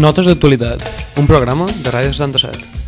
Notes d'actualitat, un programa de Ràdio 67.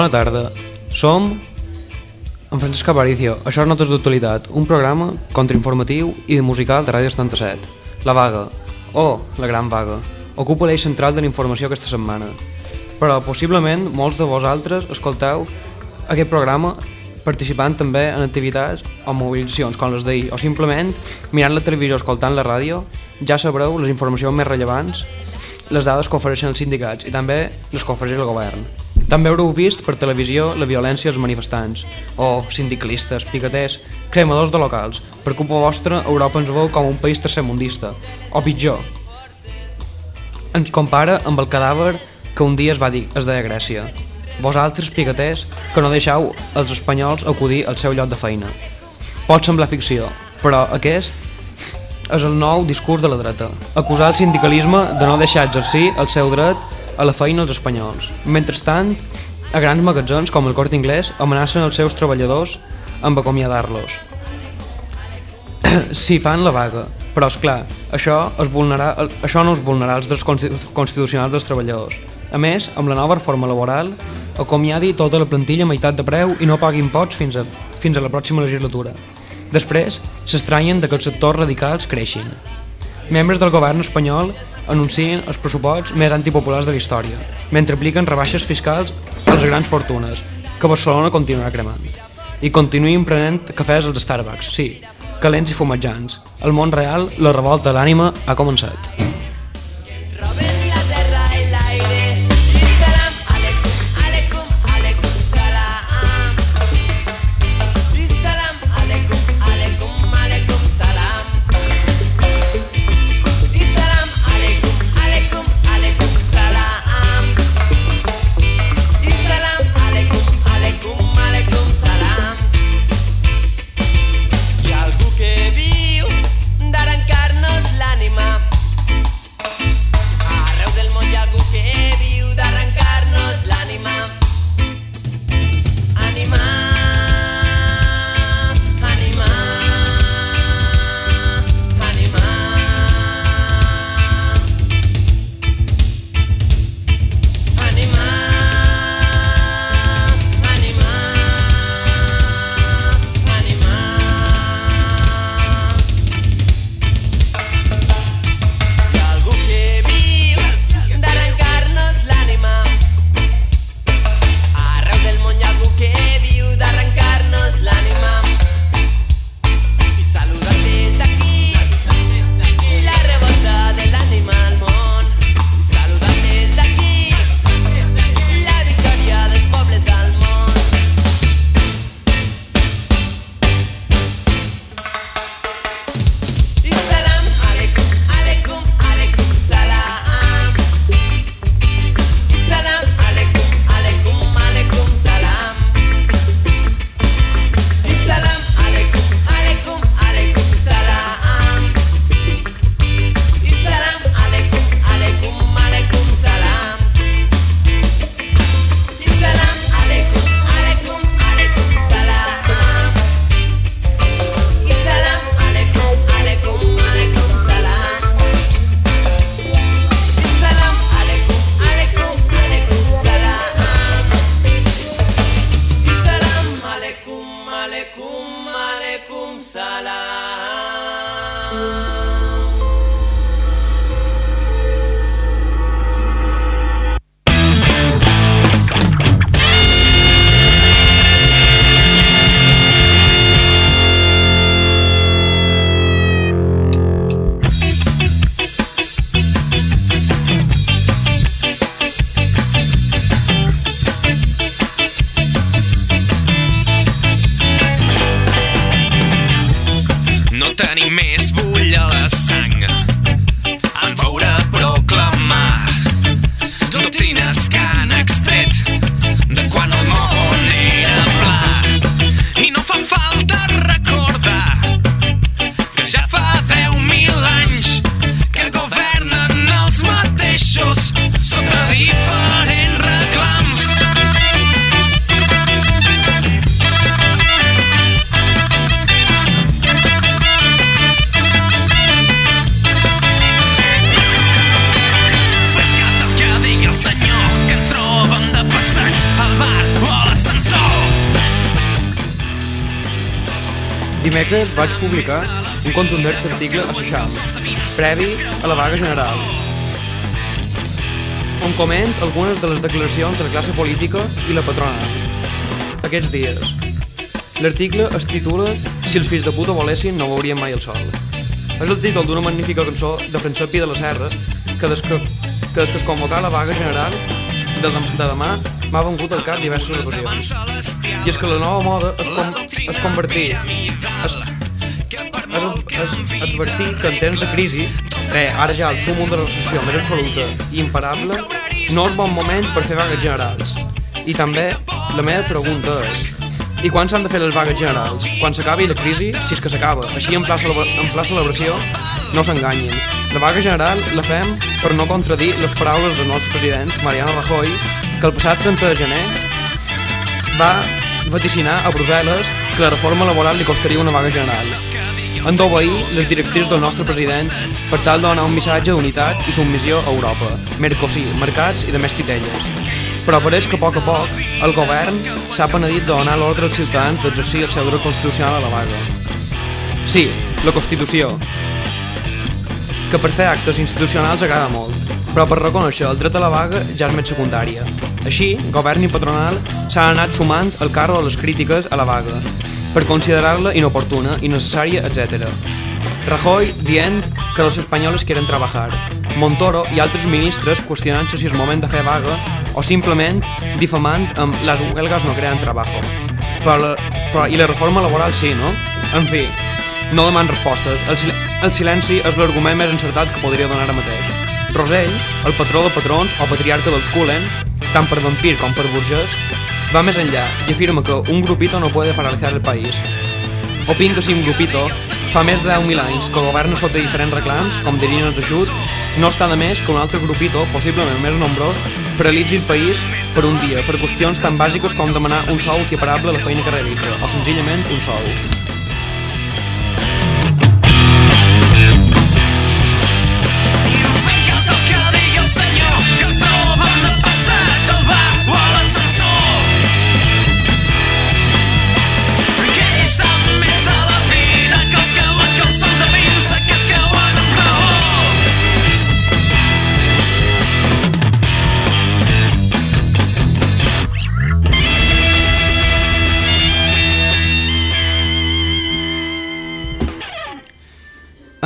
Bona tarda. Som en Francesc Aparicio. Això és Notes d'actualitat, un programa contrainformatiu i de musical de Ràdio 77. La vaga, o la gran vaga, ocupa l'eix central de la informació aquesta setmana. Però possiblement molts de vosaltres escolteu aquest programa participant també en activitats o mobilitzacions com les d'ahir o simplement mirant la televisió escoltant la ràdio ja sabreu les informacions més rellevants les dades que ofereixen els sindicats i també les que ofereix el govern. També haureu vist per televisió la violència als manifestants, o sindicalistes, piqueters, cremadors de locals. Per culpa vostra, Europa ens veu com un país tercermundista, o pitjor. Ens compara amb el cadàver que un dia es va dir es deia Grècia. Vosaltres, piqueters, que no deixeu els espanyols acudir al seu lloc de feina. Pot semblar ficció, però aquest és el nou discurs de la dreta. Acusar el sindicalisme de no deixar exercir el seu dret a la feina els espanyols. Mentrestant, a grans magatzems com el Corte Inglés amenacen els seus treballadors amb acomiadar-los. si fan la vaga, però és clar, això, es vulnerar, això no és vulnerar els drets constitucionals dels treballadors. A més, amb la nova reforma laboral, acomiadi tota la plantilla a meitat de preu i no pagui imposts fins a, fins a la pròxima legislatura. Després, s'estranyen que els sectors radicals creixin. Membres del govern espanyol anuncien els pressuposts més antipopulars de la història, mentre apliquen rebaixes fiscals a les grans fortunes, que Barcelona continuarà cremant. I continuïn prenent cafès als Starbucks, sí, calents i fumejants. El món real, la revolta de l'ànima, ha començat. Dimecres vaig publicar un contundent article a Seixam, previ a la vaga general, on coment algunes de les declaracions de la classe política i la patrona aquests dies. L'article es titula Si els fills de puta volessin no veurien mai el sol. És el títol d'una magnífica cançó de Francesc Pi de la Serra que des que, que, des que es convoca la vaga general de, de demà m'ha vengut al cap diverses ocasions. I és que la nova moda es, com, es convertir es, es, es advertir que en temps de crisi eh, ara ja el sumum de la recessió més absoluta i imparable no és bon moment per fer vagues generals i també la meva pregunta és i quan s'han de fer les vagues generals? Quan s'acabi la crisi, si és que s'acaba. Així en pla, en pla celebració, no s'enganyin. La vaga general la fem per no contradir les paraules del nostre president, Mariano Rajoy, que el passat 30 de gener va vaticinar a Brussel·les que la reforma laboral li costaria una vaga general. Han d'obeir les directrius del nostre president per tal de donar un missatge d'unitat i submissió a Europa, Mercosí, mercats i de més titelles. Però pareix que a poc a poc el govern s'ha penedit de donar l'ordre als ciutadans d'exercir el seu dret constitucional a la vaga. Sí, la Constitució, que per fer actes institucionals agrada molt, però per reconèixer el dret a la vaga ja és més secundària. Així, govern i patronal s'han anat sumant el carro de les crítiques a la vaga, per considerar-la inoportuna, innecessària, etc. Rajoy dient que los españoles quieren trabajar, Montoro i altres ministres qüestionant-se si és moment de fer vaga o simplement difamant amb les huelgas no creen trabajo. Però, la, però i la reforma laboral sí, no? En fi, no deman respostes. El, sil el silenci és l'argument més encertat que podria donar ara mateix. Rosell, el patró de patrons o patriarca dels Kulen, tant per vampir com per burgès, va més enllà i afirma que un grupito no puede paralizar el país. Opin que si un grupito fa més de 10.000 anys que governa sota diferents reclams, com dirien els ajut, no està de més que un altre grupito, possiblement més nombrós, paralitzi el país per un dia, per qüestions tan bàsiques com demanar un sou equiparable a la feina que realitza, o senzillament un sou.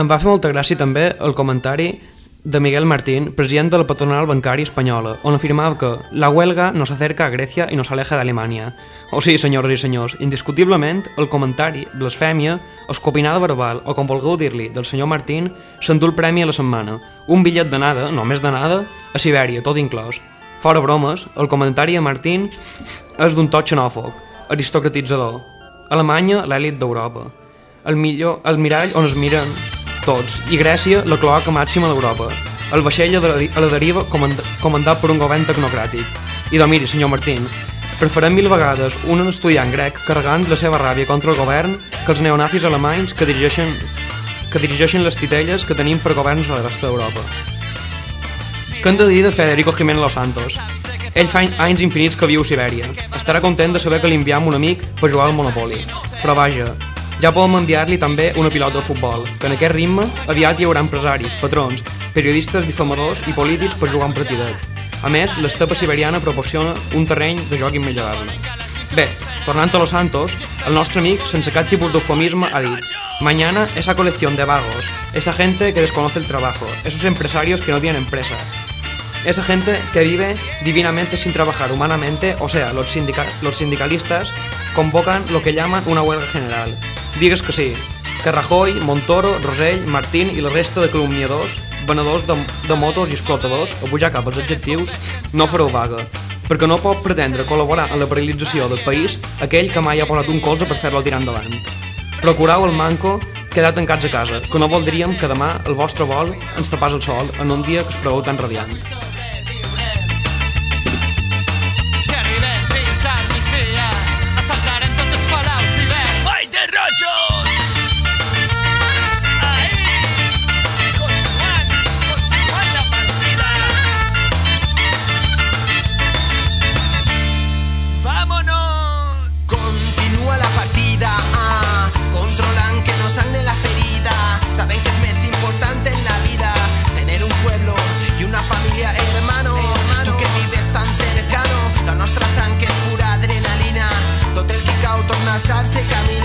Em va fer molta gràcia també el comentari de Miguel Martín, president de la patronal bancària espanyola, on afirmava que la huelga no s'acerca a Grècia i no s'aleja d'Alemanya. O sí, senyores i senyors, indiscutiblement, el comentari, blasfèmia, escopinada verbal, o com vulgueu dir-li, del senyor Martín, s'endú el premi a la setmana. Un bitllet de nada, només de nada, a Sibèria, tot inclòs. Fora bromes, el comentari a Martín és d'un tot xenòfob, aristocratitzador. Alemanya, l'èlit d'Europa. El millor, el mirall on es miren tots, i Grècia la cloaca màxima d'Europa, el vaixell a la deriva comandat per un govern tecnocràtic. I doncs miri, senyor Martín, preferem mil vegades un estudiant grec carregant la seva ràbia contra el govern que els neonazis alemanys que dirigeixen, que dirigeixen les titelles que tenim per governs a la resta d'Europa. Què hem de dir de Federico Jiménez Los Santos? Ell fa anys infinits que viu a Sibèria. Estarà content de saber que li enviam un amic per jugar al Monopoly. Però vaja, ja podem enviar-li també una pilota de futbol, que en aquest ritme aviat hi haurà empresaris, patrons, periodistes, difamadors i polítics per jugar un partidet. A més, l'estepa siberiana proporciona un terreny de joc immillorable. Bé, tornant a Los Santos, el nostre amic, sense cap tipus d'eufemisme, ha dit Mañana esa colección de vagos, esa gente que desconoce el trabajo, esos empresarios que no tienen empresa, esa gente que vive divinamente sin trabajar humanamente, o sea, los, sindica los sindicalistas convocan lo que llaman una huelga general, Digues que sí, que Rajoy, Montoro, Rosell, Martín i la resta de calumniadors, venedors de, de motos i explotadors, a pujar cap als adjectius, no fareu vaga, perquè no pot pretendre col·laborar en la paralització del país aquell que mai ha posat un colze per fer-lo tirar endavant. Procurau el manco quedar tancats a casa, que no voldríem que demà el vostre vol ens tapàs el sol en un dia que es preveu tan radiant. dejarse caminar.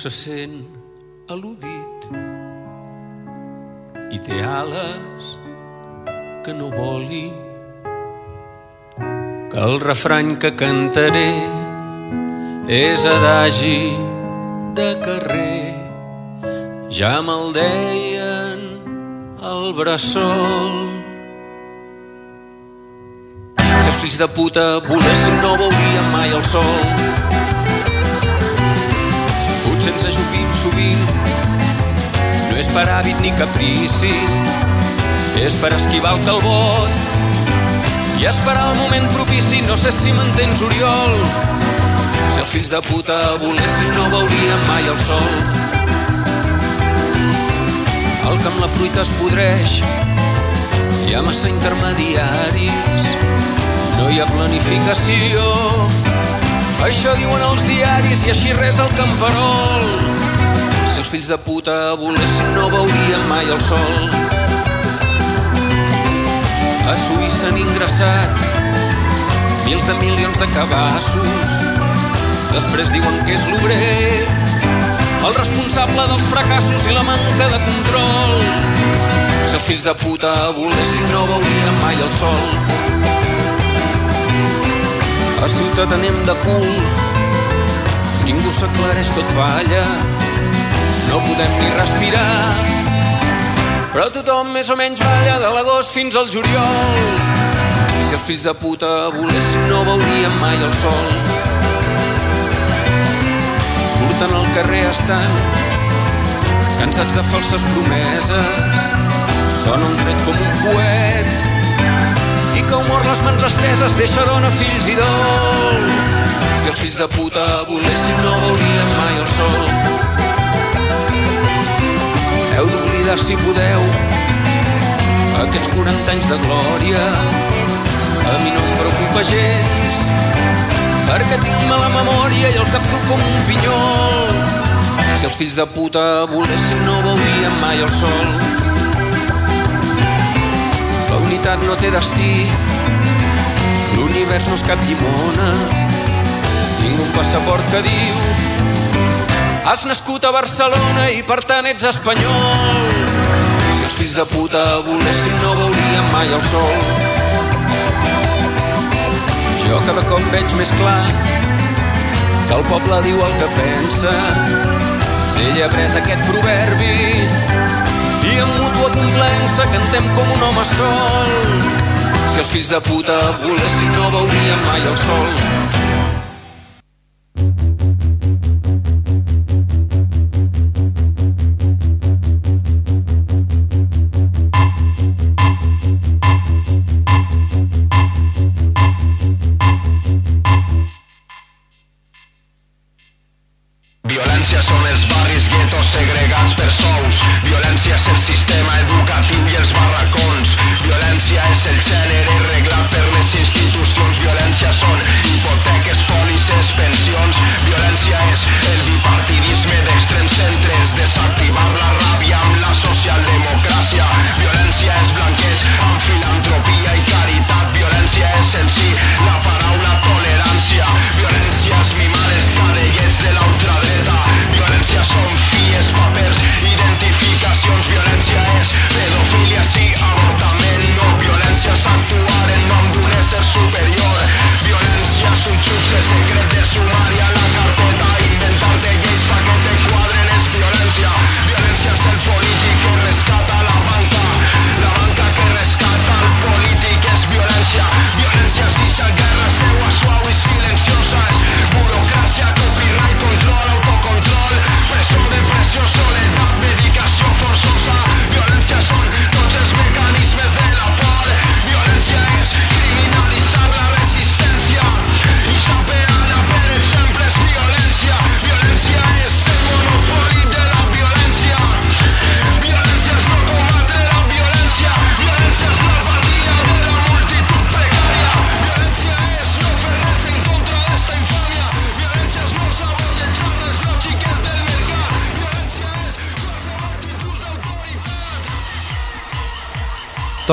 Se sent al·ludit i té ales que no voli, que el refrany que cantaré és adagi de carrer. Ja me'l deien al bressol. Si els fills de puta volessin no veurien mai el sol. Ens ajupim sovint, no és per hàbit ni caprici, és per esquivar el calbot i esperar el moment propici, no sé si m'entens, Oriol. Si els fills de puta volessin no veurien mai el sol. El que amb la fruita es podreix, hi ha massa intermediaris, no hi ha planificació. Això diuen els diaris i així res el camperol. Si els fills de puta volessin no veurien mai el sol. A Suïssa han ingressat mils de milions de cabassos. Després diuen que és l'obrer el responsable dels fracassos i la manca de control. Si els fills de puta volessin no veurien mai el sol. A ciutat anem de cul, ningú s'aclareix, tot falla, no podem ni respirar però tothom més o menys balla de l'agost fins al juliol. Si els fills de puta volessin no veurien mai el sol. Surten al carrer estan cansats de falses promeses. Sona un tret com un fuet i com mor les mans esteses deixa dona, fills i dol. Si els fills de puta volessin no veurien mai el sol. Heu d'oblidar si podeu aquests 40 anys de glòria. A mi no em preocupa gens perquè tinc mala memòria i el cap dur com un pinyol. Si els fills de puta volessin no veurien mai el sol unitat no té destí l'univers no és cap llimona tinc un passaport que diu Has nascut a Barcelona i per tant ets espanyol. Si els fills de puta volessin no veurien mai el sol. Jo cada cop veig més clar que el poble diu el que pensa. Ell ha pres aquest proverbi i amb complença cantem com un home sol. Si els fills de puta volessin no veurien mai el sol.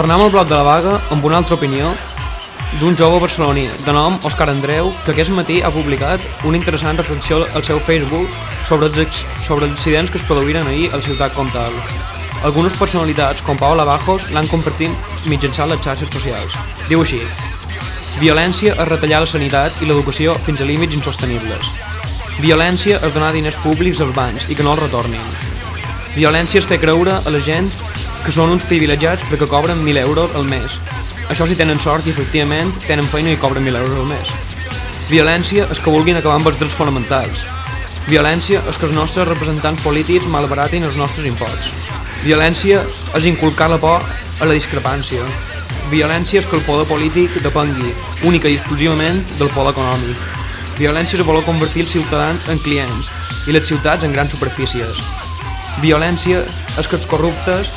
Tornem al bloc de la vaga amb una altra opinió d'un jove barceloní de nom Òscar Andreu que aquest matí ha publicat una interessant reflexió al seu Facebook sobre els, sobre els accidents que es produïren ahir a la ciutat comtal. Algunes personalitats, com Paola Bajos, l'han compartit mitjançant les xarxes socials. Diu així, Violència és retallar la sanitat i l'educació fins a límits insostenibles. Violència és donar diners públics als bancs i que no els retornin. Violència és fer creure a la gent que són uns privilegiats perquè cobren 1.000 euros al mes. Això si tenen sort i efectivament tenen feina i cobren 1.000 euros al mes. Violència és que vulguin acabar amb els drets fonamentals. Violència és que els nostres representants polítics malbaratin els nostres imposts. Violència és inculcar la por a la discrepància. Violència és que el poder polític depengui única i exclusivament del poder econòmic. Violència és voler convertir els ciutadans en clients i les ciutats en grans superfícies. Violència és que els corruptes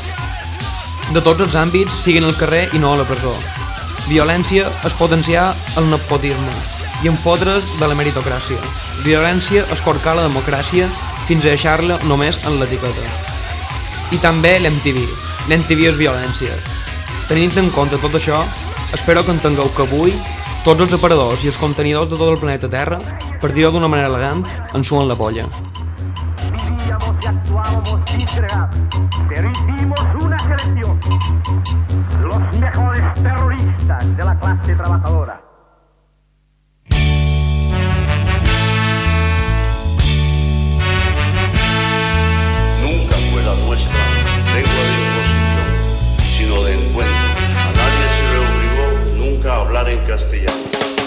de tots els àmbits siguin al carrer i no a la presó. Violència és potenciar el nepotisme i enfotre's de la meritocràcia. Violència és corcar la democràcia fins a deixar-la només en l'etiqueta. I també l'MTV. L'MTV és violència. Tenint en compte tot això, espero que entengueu que avui tots els aparadors i els contenidors de tot el planeta Terra, per dir-ho d'una manera elegant, ens suen la polla. de la clase trabajadora. Nunca fue la nuestra lengua de oposición, sino de encuentro. A nadie se le obligó nunca a hablar en castellano.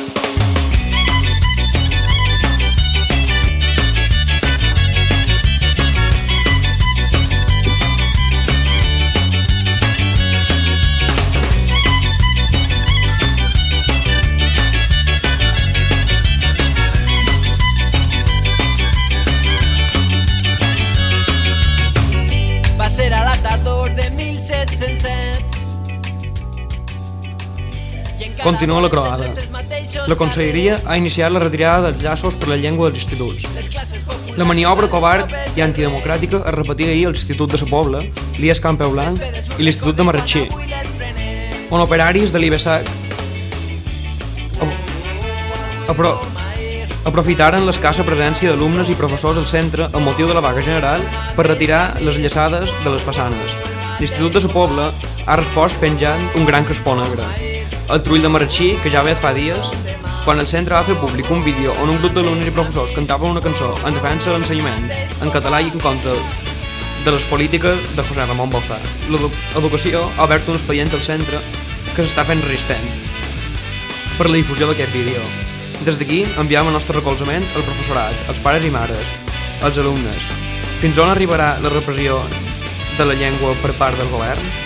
Continua la croada. La Conselleria ha iniciat la retirada dels llaços per la llengua dels instituts. La maniobra covard i antidemocràtica es repetia ahir a l'Institut de la Pobla, l'IES Campeu Blanc i l'Institut de Marratxí, on operaris de l'IBESAC apro aprofitaren l'escassa presència d'alumnes i professors al centre amb motiu de la vaga general per retirar les llaçades de les façanes. L'Institut de la Pobla ha respost penjant un gran crespó negre el trull de Marratxí, que ja ve fa dies, quan el centre va fer públic un vídeo on un grup d'alumnes i professors cantaven una cançó en defensa de l'ensenyament en català i en contra de les polítiques de José Ramon Bofà. L'educació ha obert un expedient al centre que s'està fent resistent per la difusió d'aquest vídeo. Des d'aquí enviem el nostre recolzament al professorat, als pares i mares, als alumnes. Fins on arribarà la repressió de la llengua per part del govern?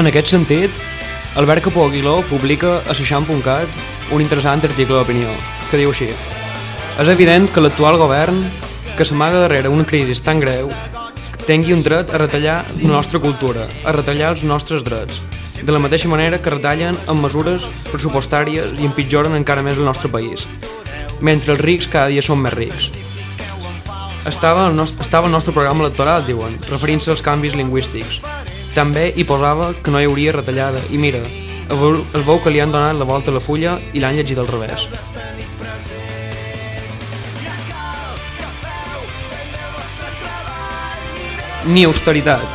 En aquest sentit, Albert Capó Aguiló publica a Seixant.cat un interessant article d'opinió, que diu així És evident que l'actual govern, que s'amaga darrere una crisi tan greu, tingui un dret a retallar la nostra cultura, a retallar els nostres drets, de la mateixa manera que retallen amb mesures pressupostàries i empitjoren encara més el nostre país, mentre els rics cada dia són més rics. Estava el, nostre, estava el nostre programa electoral, diuen, referint-se als canvis lingüístics. També hi posava que no hi hauria retallada, i mira, es veu, que li han donat la volta a la fulla i l'han llegit al revés. Ni austeritat.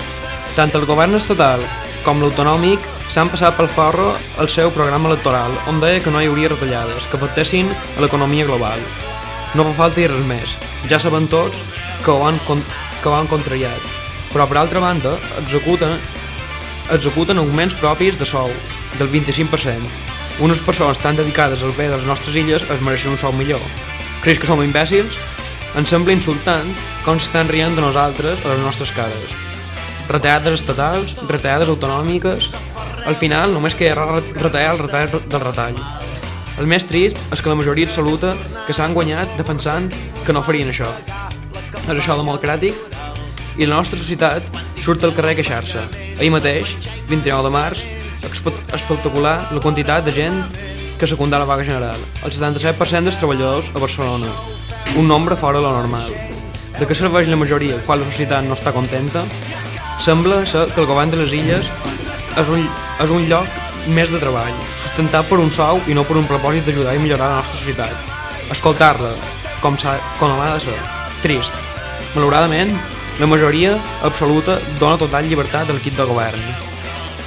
Tant el govern estatal com l'autonòmic s'han passat pel forro el seu programa electoral, on deia que no hi hauria retallades, que afectessin a l'economia global. No fa falta dir res més, ja saben tots que ho han, que ho han contrariat. Però per altra banda, executen, executen augments propis de sou, del 25%. Unes persones tan dedicades al bé de les nostres illes es mereixen un sou millor. Creus que som imbècils? Ens sembla insultant com s'estan rient de nosaltres a les nostres cares. Retallades estatals, retallades autonòmiques... Al final només queda retallar el retall del retall. El més trist és que la majoria absoluta que s'han guanyat defensant que no farien això. És això democràtic? I la nostra societat surt al carrer a queixar-se. Ahir mateix, 29 de març, espectacular la quantitat de gent que secundà la vaga general. El 77% dels treballadors a Barcelona. Un nombre fora de lo normal. De què serveix la majoria quan la societat no està contenta? Sembla ser que el govern de les illes és un, és un lloc més de treball, sustentat per un sou i no per un propòsit d'ajudar i millorar la nostra societat. Escoltar-la, com, com ha de ser, trist. Malauradament, la majoria absoluta dona total llibertat a l'equip de govern.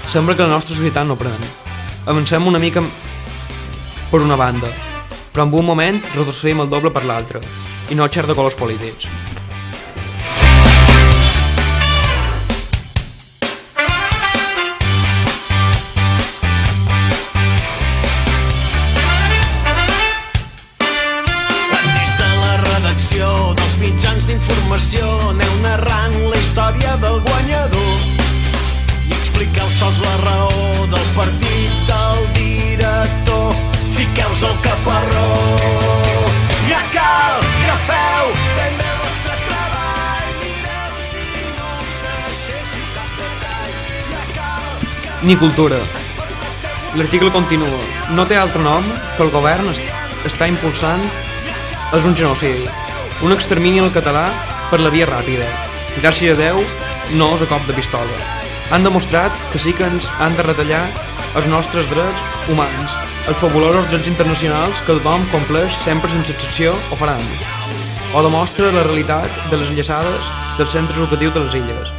Sembla que la nostra societat no pren. Avancem una mica per una banda, però en un moment retrocedim el doble per l'altre, i no xer de colors polítics. Ni cultura. L'article continua. No té altre nom que el govern est està impulsant és un genocidi, un extermini al català per la via ràpida. Gràcies a Déu, no és a cop de pistola. Han demostrat que sí que ens han de retallar els nostres drets humans, els fabulosos drets internacionals que tothom compleix sempre sense excepció o faran. O demostra la realitat de les enllaçades dels centres educatius de les illes.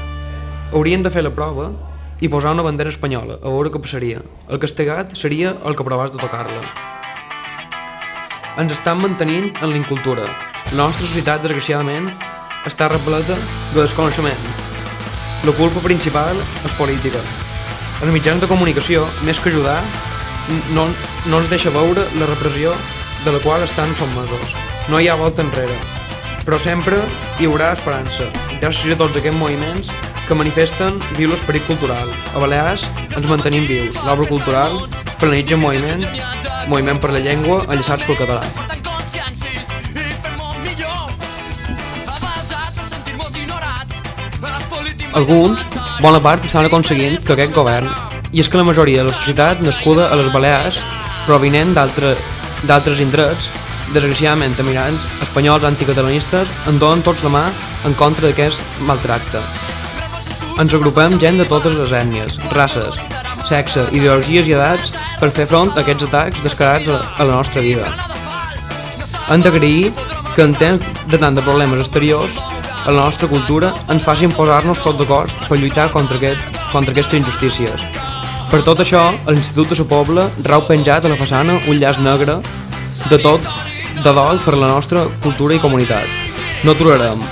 Haurien de fer la prova i posar una bandera espanyola, a veure què passaria. El castigat seria el que provàs de tocar-la. Ens estan mantenint en l'incultura. La nostra societat, desgraciadament, està repleta de desconeixement. La culpa principal és política. Els mitjans de comunicació, més que ajudar, no, no ens deixa veure la repressió de la qual estan sotmesos. No hi ha volta enrere. Però sempre hi haurà esperança, gràcies a tots aquests moviments que manifesten viu l'esperit cultural. A Balears ens mantenim vius. L'obra cultural el moviment, moviment per la llengua, enllaçats pel català. Alguns, bona part, estan aconseguint que aquest govern, i és que la majoria de la societat nascuda a les Balears, provinent d'altre- d'altres indrets, desgraciadament emigrants espanyols anticatalanistes, en donen tots la mà en contra d'aquest maltracte. Ens agrupem gent de totes les ètnies, races, sexe, ideologies i edats per fer front a aquests atacs descarats a, la nostra vida. Hem d'agrair que en temps de tant de problemes exteriors a la nostra cultura ens facin posar-nos tot d'acord per lluitar contra, aquest, contra aquestes injustícies. Per tot això, a l'Institut de la Pobla rau penjat a la façana un llaç negre de tot de dol per la nostra cultura i comunitat. No aturarem.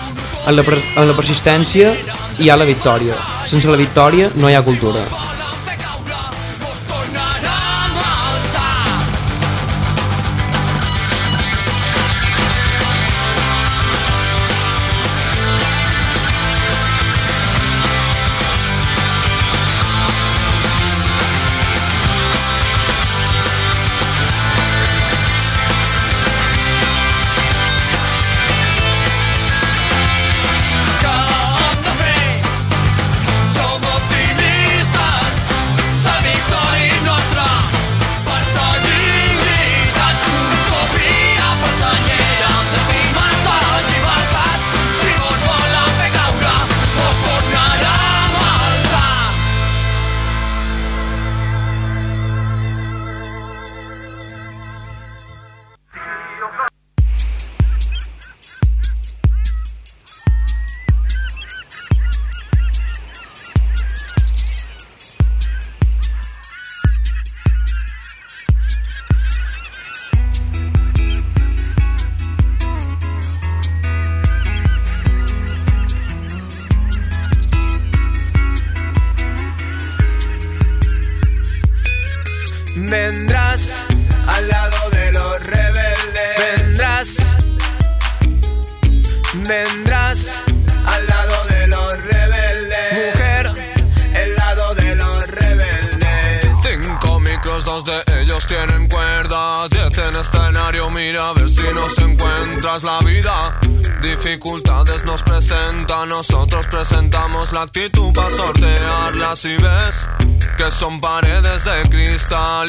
En la, en la persistència hi ha la victòria. Sense la victòria no hi ha cultura.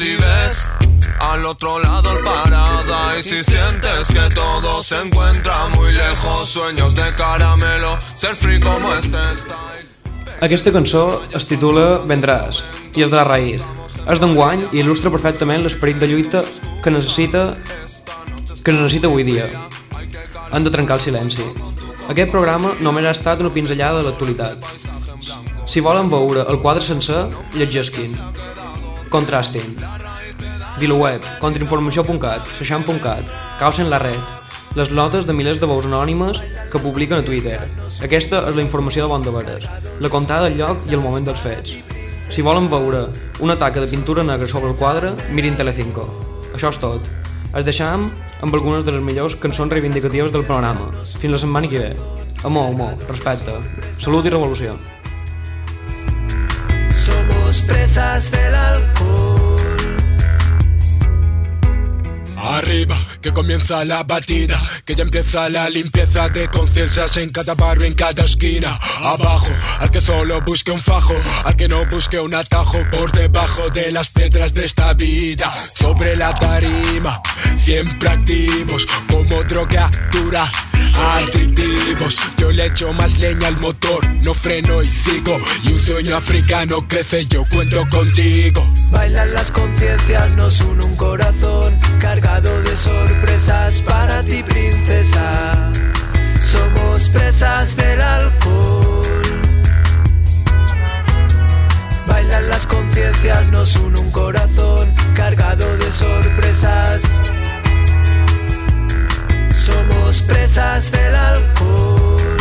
Y al otro lado el parada y si sientes que todo se encuentra muy lejos, sueños de caramelo, ser free como este style. Aquesta cançó es titula Vendràs i és de la raïz. És d'enguany i il·lustra perfectament l'esperit de lluita que necessita que necessita avui dia. Han de trencar el silenci. Aquest programa només ha estat una pinzellada de l'actualitat. Si volen veure el quadre sencer, llegesquin. Contrastin. VilaWeb, contrainformació.cat, seixant.cat, Caos en la red, les notes de milers de veus anònimes que publiquen a Twitter. Aquesta és la informació de bon de veres, la contada del lloc i el moment dels fets. Si volen veure una taca de pintura negra sobre el quadre, mirin Telecinco. Això és tot. Es deixam amb algunes de les millors cançons reivindicatives del programa. Fins la setmana que ve. Amor, amor, respecte, salut i revolució. Somos presas del alcohol. Arriba, que comienza la batida, que ya empieza la limpieza de conciencias en cada barrio, en cada esquina. Abajo, al que solo busque un fajo, al que no busque un atajo por debajo de las piedras de esta vida. Sobre la tarima, siempre activos, como droga dura, adictivos. Yo le echo más leña al motor, no freno y sigo. Y un sueño africano crece, yo cuento contigo. Bailan las conciencias, nos une un corazón cargado de sorpresas para ti, princesa. Somos presas del alcohol. Bailan las conciencias, nos une un corazón cargado de sorpresas. Somos presas del alcohol.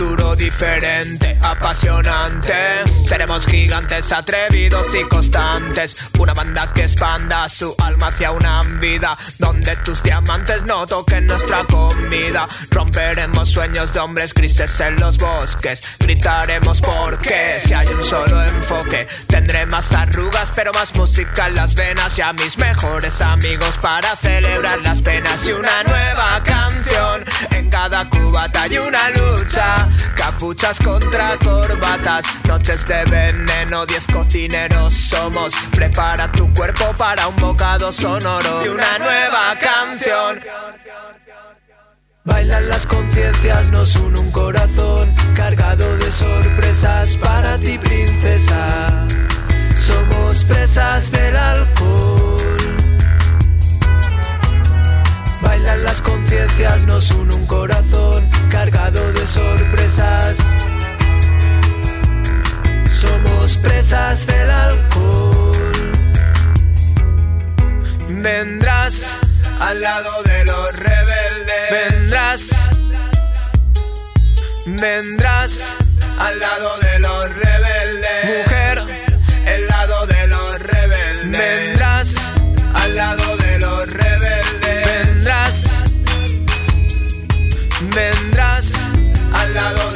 Futuro diferente, apasionante. Seremos gigantes, atrevidos y constantes. Una banda que expanda su alma hacia una vida donde tus diamantes no toquen nuestra comida. Romperemos sueños de hombres grises en los bosques. Gritaremos porque si hay un solo enfoque, tendré más arrugas, pero más música en las venas. Y a mis mejores amigos para celebrar las penas. Y una nueva canción en cada cubata y una lucha. Capuchas contra corbatas, noches de veneno, diez cocineros somos. Prepara tu cuerpo para un bocado sonoro y una nueva canción. Bailan las conciencias, nos une un corazón cargado de sorpresas para ti, princesa. Somos presas del alcohol. Bailan las conciencias, nos une un corazón cargado de sorpresas. Somos presas del alcohol. Vendrás al lado de los rebeldes. Vendrás. Vendrás al lado de los rebeldes. Mujer, el lado de los rebeldes. Vendrás al lado al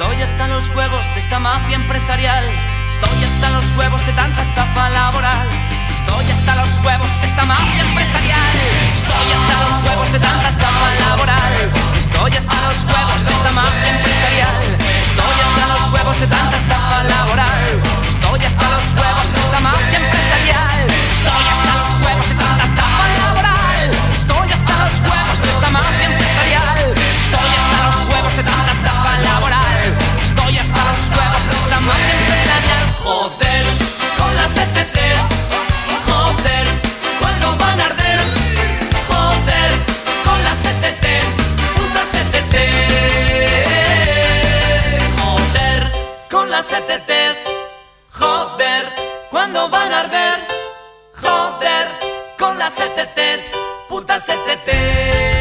Estoy hasta los huevos de esta mafia empresarial. Estoy hasta los huevos de tanta estafa laboral. Estoy hasta los huevos de esta mafia empresarial. Estoy hasta los huevos de tanta estafa laboral. Estoy hasta los huevos de esta mafia empresarial. Estoy hasta los huevos de tanta estafa laboral. Estoy hasta los huevos de esta mafia empresarial. Estoy hasta los huevos de tanta estafa laboral. Estoy hasta los huevos de esta mafia empresarial. Empresarial. Joder, con las CTTs. Joder, cuando van a arder. Joder, con las CTTs. Puta CTT. Joder, con las CTTs. Joder, cuando van a arder. Joder, con las CTTs. Puta CTT.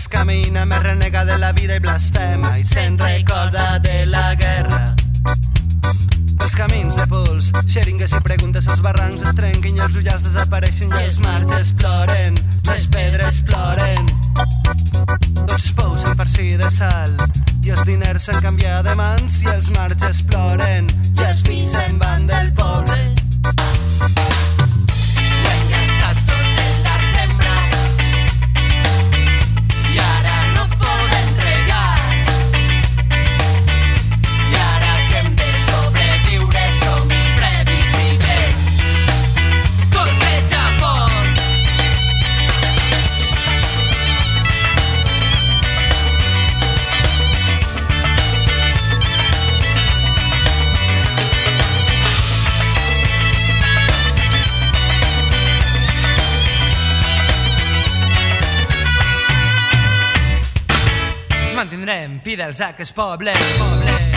més camina, més renega de la vida i blasfema i se'n recorda de la guerra. Els camins de pols, xeringues i preguntes, els barrancs es trenquen i els ullals desapareixen i els marges exploren, les pedres ploren. Els pous s'han farcir de sal i els diners s'han canviat de mans i els marges exploren i els fills se'n van del poble. fi del H, poble, poble.